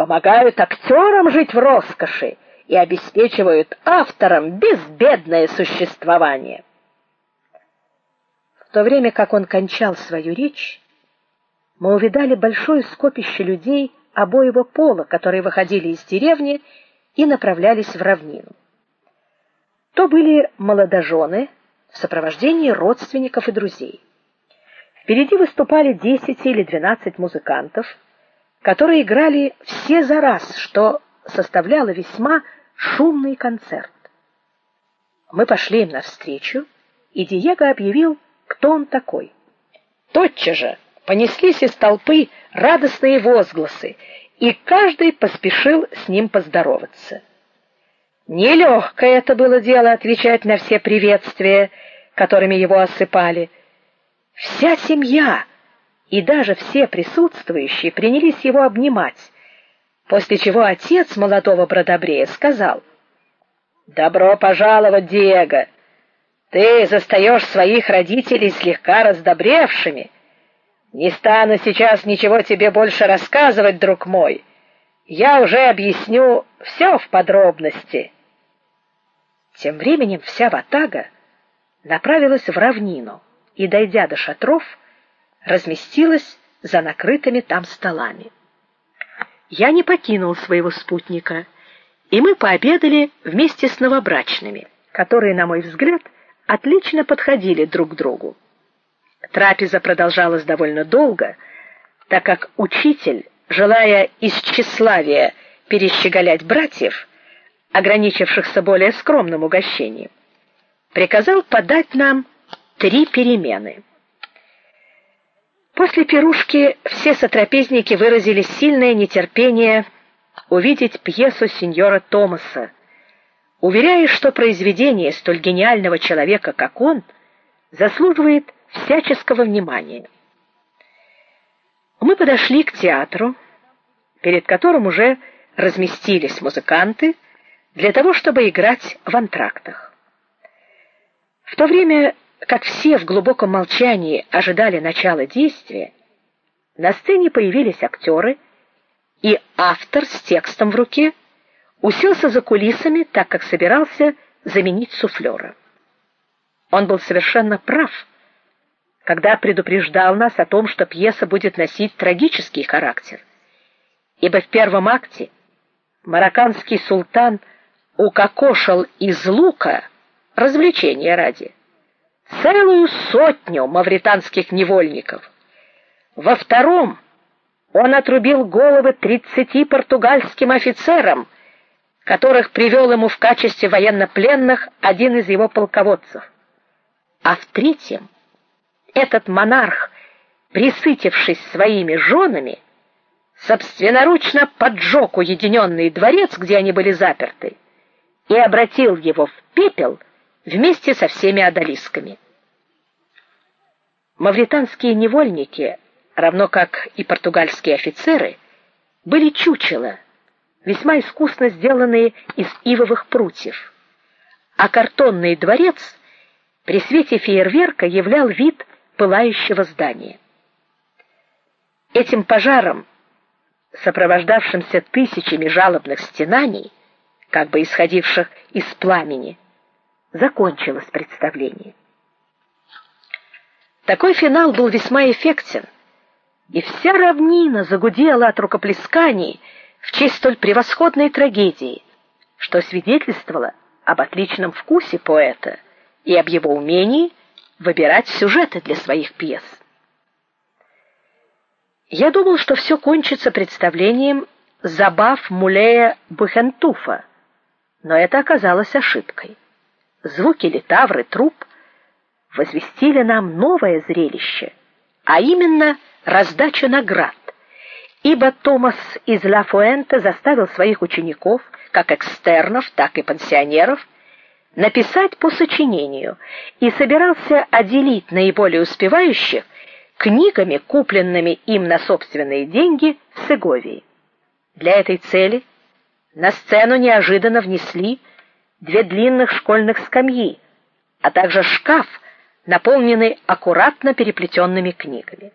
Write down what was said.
помогают актерам жить в роскоши и обеспечивают авторам безбедное существование. В то время как он кончал свою речь, мы увидали большое скопище людей обоего пола, которые выходили из деревни и направлялись в равнину. То были молодожены в сопровождении родственников и друзей. Впереди выступали 10 или 12 музыкантов, которые играли все за раз, что составляло весьма шумный концерт. Мы пошли им навстречу, и Диего объявил, кто он такой. Тотчас же понеслись из толпы радостные возгласы, и каждый поспешил с ним поздороваться. Нелегкое это было дело отвечать на все приветствия, которыми его осыпали. Вся семья и даже все присутствующие принялись его обнимать, после чего отец молодого бродобрея сказал: "Добро пожаловать, Диего. Ты застаешь своих родителей слегка раздобревшими. Не стану сейчас ничего тебе больше рассказывать, друг мой. Я уже объясню все в подробности". Тем временем вся ватага направилась в равнину и, дойдя до шатров, разместилась за накрытыми там столами. Я не покинул своего спутника, и мы пообедали вместе с новобрачными, которые, на мой взгляд, отлично подходили друг к другу. Трапеза продолжалась довольно долго, так как учитель, желая из тщеславия перещеголять братьев, ограничившихся более скромным угощением, приказал подать нам три перемены. После пирушки все сотрапезники выразили сильное нетерпение увидеть пьесу сеньора Томаса, уверяя, что произведение столь гениального человека, как он, заслуживает всяческого внимания. Мы подошли к театру, перед которым уже разместились музыканты для того, чтобы играть в антрактах. В то время как все в глубоком молчании ожидали начала действия, на сцене появились актеры, и автор с текстом в руке уселся за кулисами, так как собирался заменить суфлера. Он был совершенно прав, когда предупреждал нас о том, что пьеса будет носить трагический характер. Ибо в первом акте марокканский султан укокошил из лука развлечения ради целую сотню мавританских невольников. Во втором он отрубил головы тридцати португальским офицерам, которых привел ему в качестве военнопленных один из его полководцев. А в третьем этот монарх, присытившись своими женами, собственноручно поджег уединенный дворец, где они были заперты, и обратил его в пепел вместе со всеми одолисками. Мавританские невольники, равно как и португальские офицеры, были чучела, весьма искусно сделанные из ивовых прутьев. А картонный дворец при свете фейерверка являл вид пылающего здания. Этим пожаром, сопровождавшимся тысячами жалобных стенаний, как бы исходивших из пламени, закончилось представление. Такой финал был весьма эффектен, и вся равнина загудела от рукоплесканий в честь столь превосходной трагедии, что свидетельствовало об отличном вкусе поэта и об его умении выбирать сюжеты для своих пьес. Я думал, что все кончится представлением забав Мулея Бухентуфа, но это оказалось ошибкой. Звуки литавры труб возвестили нам новое зрелище, а именно раздачу наград. Ибо Томас из Ла Фуэнте заставил своих учеников, как экстернов, так и пансионеров, написать по сочинению и собирался отделить наиболее успевающих книгами, купленными им на собственные деньги в Сеговии. Для этой цели на сцену неожиданно внесли две длинных школьных скамьи, а также шкаф, наполненный аккуратно переплетенными книгами.